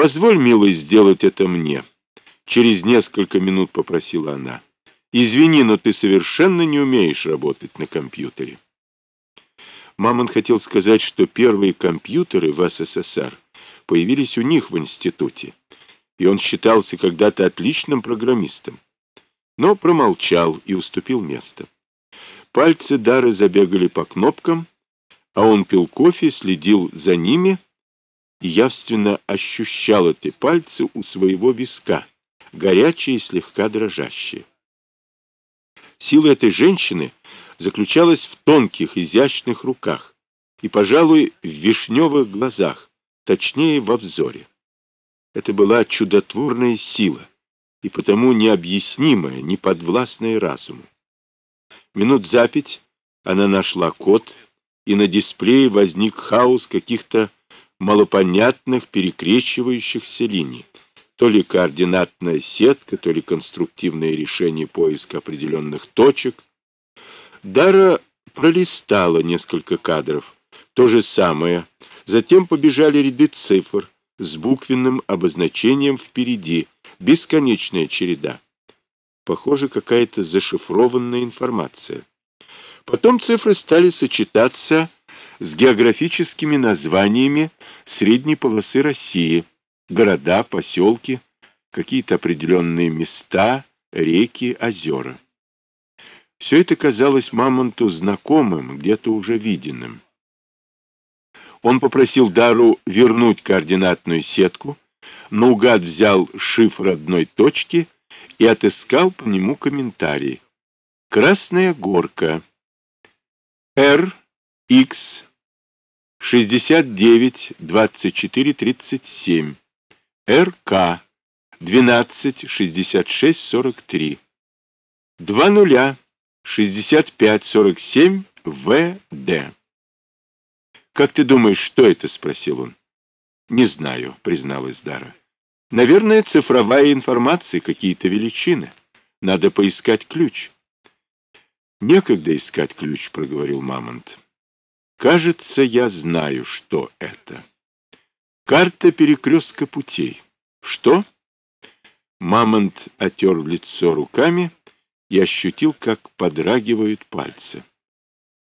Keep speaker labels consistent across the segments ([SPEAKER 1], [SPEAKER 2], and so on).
[SPEAKER 1] Позволь, милый, сделать это мне. Через несколько минут попросила она. Извини, но ты совершенно не умеешь работать на компьютере. Мамон хотел сказать, что первые компьютеры в СССР появились у них в институте, и он считался когда-то отличным программистом, но промолчал и уступил место. Пальцы Дары забегали по кнопкам, а он пил кофе, следил за ними явственно ощущал эти пальцы у своего виска, горячие и слегка дрожащие. Сила этой женщины заключалась в тонких, изящных руках и, пожалуй, в вишневых глазах, точнее, во взоре. Это была чудотворная сила, и потому необъяснимая, неподвластная разуму. Минут за пять она нашла код, и на дисплее возник хаос каких-то малопонятных перекрещивающихся линий. То ли координатная сетка, то ли конструктивное решение поиска определенных точек. Дара пролистала несколько кадров. То же самое. Затем побежали ряды цифр с буквенным обозначением впереди. Бесконечная череда. Похоже, какая-то зашифрованная информация. Потом цифры стали сочетаться с географическими названиями средней полосы России, города, поселки, какие-то определенные места, реки, озера. Все это казалось Мамонту знакомым, где-то уже виденным. Он попросил Дару вернуть координатную сетку, наугад взял шифр одной точки и отыскал по нему комментарий. Красная горка. Р, X, 69, 24, 37. РК, 12, 66, 43. Два нуля, 65, 47, ВД. «Как ты думаешь, что это?» — спросил он. «Не знаю», — призналась Дара. «Наверное, цифровая информация, какие-то величины. Надо поискать ключ». «Некогда искать ключ», — проговорил Мамонт. «Кажется, я знаю, что это. Карта перекрестка путей. Что?» Мамонт отер лицо руками и ощутил, как подрагивают пальцы.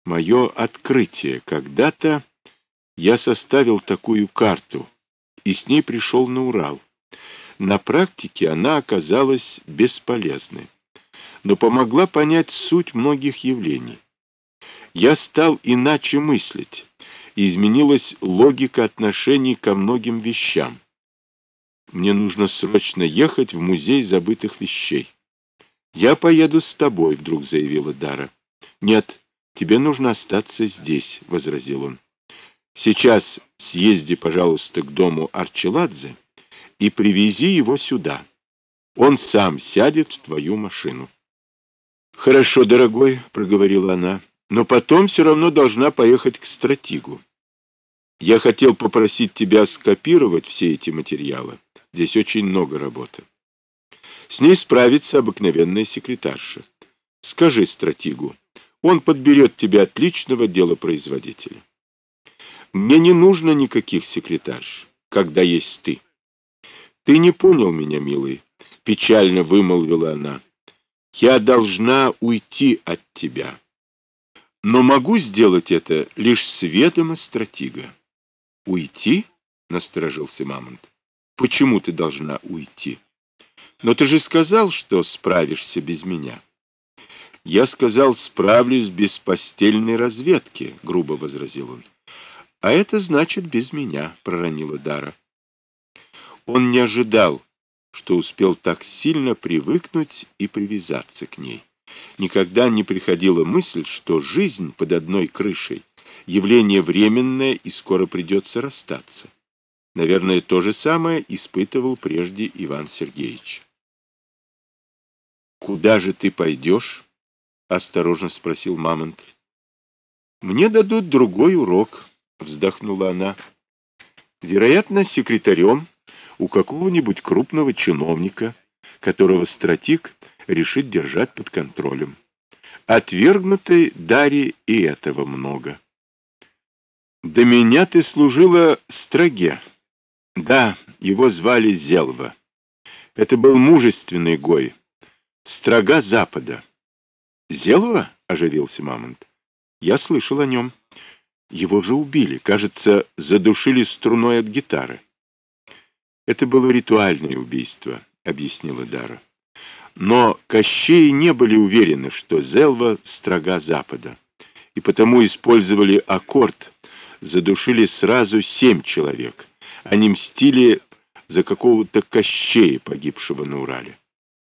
[SPEAKER 1] «Мое открытие. Когда-то я составил такую карту и с ней пришел на Урал. На практике она оказалась бесполезной но помогла понять суть многих явлений. Я стал иначе мыслить, изменилась логика отношений ко многим вещам. Мне нужно срочно ехать в музей забытых вещей. «Я поеду с тобой», — вдруг заявила Дара. «Нет, тебе нужно остаться здесь», — возразил он. «Сейчас съезди, пожалуйста, к дому Арчеладзе и привези его сюда. Он сам сядет в твою машину». «Хорошо, дорогой», — проговорила она, — «но потом все равно должна поехать к стратегу. Я хотел попросить тебя скопировать все эти материалы. Здесь очень много работы. С ней справится обыкновенная секретарша. Скажи стратегу, он подберет тебе отличного делопроизводителя. Мне не нужно никаких секретарш, когда есть ты. Ты не понял меня, милый, — печально вымолвила она. Я должна уйти от тебя. Но могу сделать это лишь с ведома стратега. Уйти? — насторожился Мамонт. Почему ты должна уйти? Но ты же сказал, что справишься без меня. Я сказал, справлюсь без постельной разведки, — грубо возразил он. А это значит без меня, — проронила Дара. Он не ожидал, что успел так сильно привыкнуть и привязаться к ней. Никогда не приходила мысль, что жизнь под одной крышей — явление временное и скоро придется расстаться. Наверное, то же самое испытывал прежде Иван Сергеевич. «Куда же ты пойдешь?» — осторожно спросил Мамонт. «Мне дадут другой урок», — вздохнула она. «Вероятно, секретарем у какого-нибудь крупного чиновника, которого стратик решит держать под контролем. Отвергнутой Дарье и этого много. До меня ты служила строге. Да, Его звали Зелва. Это был мужественный гой, строга запада. «Зелва?» — оживился Мамонт. «Я слышал о нем. Его же убили, кажется, задушили струной от гитары». «Это было ритуальное убийство», — объяснила Дара. Но Кощеи не были уверены, что Зелва строга запада, и потому использовали аккорд, задушили сразу семь человек. Они мстили за какого-то Кощея, погибшего на Урале.